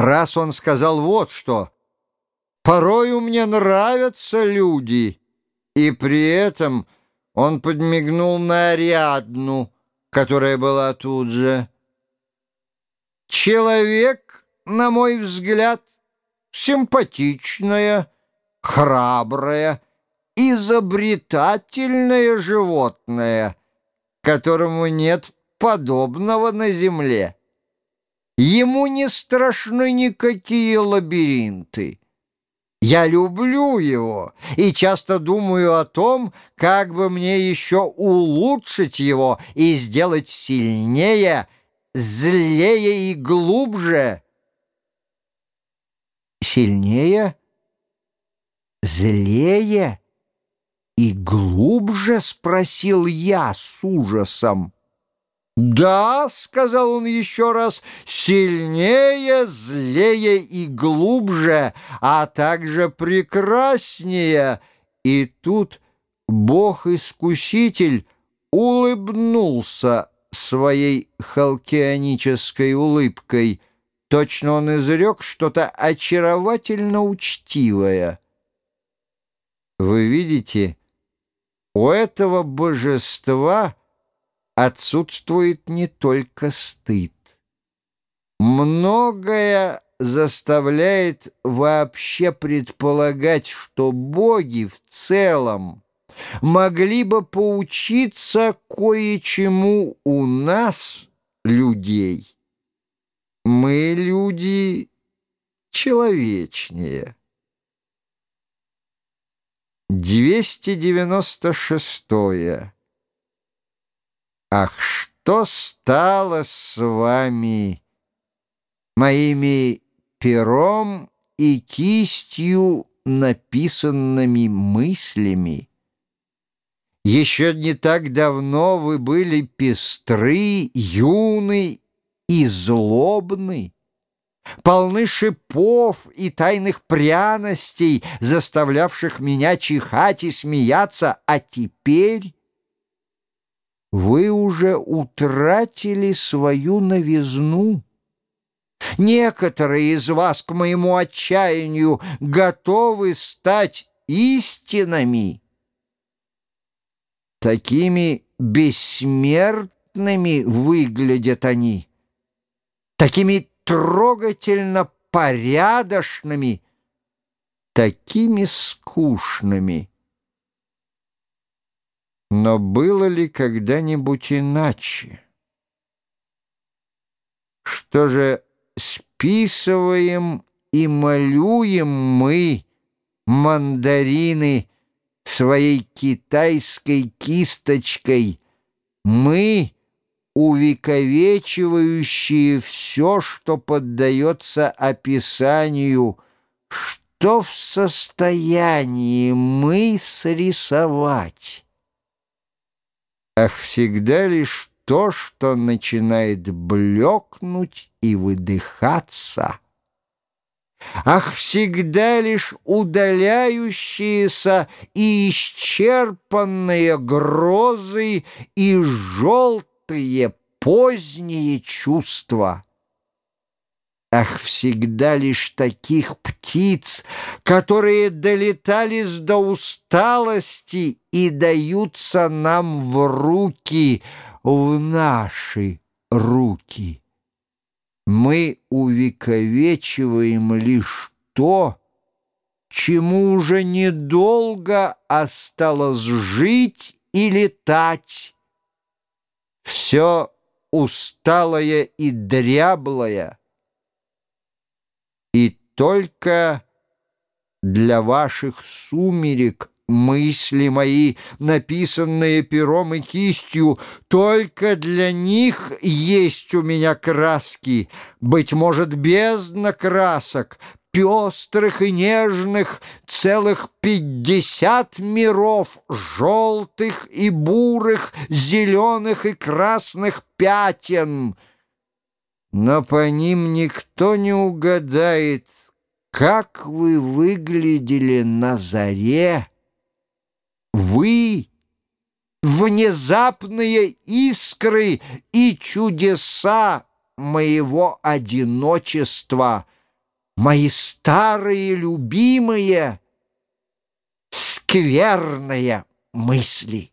Раз он сказал вот что. «Порою мне нравятся люди», и при этом он подмигнул на Ариадну, которая была тут же. «Человек, на мой взгляд, симпатичное, храброе, изобретательное животное, которому нет подобного на земле». Ему не страшны никакие лабиринты. Я люблю его и часто думаю о том, как бы мне еще улучшить его и сделать сильнее, злее и глубже. Сильнее, злее и глубже, спросил я с ужасом. «Да», — сказал он еще раз, — «сильнее, злее и глубже, а также прекраснее». И тут Бог-искуситель улыбнулся своей халкионической улыбкой. Точно он изрек что-то очаровательно учтивое. Вы видите, у этого божества — отсутствует не только стыд. Многое заставляет вообще предполагать, что боги в целом могли бы поучиться кое-чему у нас, людей. Мы, люди, человечнее. 296. -е. Ах, что стало с вами, моими пером и кистью написанными мыслями? Еще не так давно вы были пестры, юны и злобны, полны шипов и тайных пряностей, заставлявших меня чихать и смеяться, а теперь вы уже утратили свою новизну. Некоторые из вас, к моему отчаянию, готовы стать истинами. Такими бессмертными выглядят они, такими трогательно порядочными, такими скучными. Но было ли когда-нибудь иначе? Что же списываем и малюем мы, мандарины, своей китайской кисточкой, мы, увековечивающие все, что поддается описанию, что в состоянии мы срисовать? Ах, всегда лишь то, что начинает блекнуть и выдыхаться. Ах, всегда лишь удаляющиеся и исчерпанные грозы и желтые поздние чувства — Ах, всегда лишь таких птиц, которые долетались до усталости и даются нам в руки, в наши руки. Мы увековечиваем лишь то, чему уже недолго осталось жить и летать. Все усталое и дряблое — только для ваших сумерек мысли мои, написанные пером и кистью, только для них есть у меня краски, быть может, бездна красок, пестрых и нежных, целых пятьдесят миров, желтых и бурых, зеленых и красных пятен — но по ним никто не угадает, как вы выглядели на заре. Вы — внезапные искры и чудеса моего одиночества — мои старые любимые скверные мысли.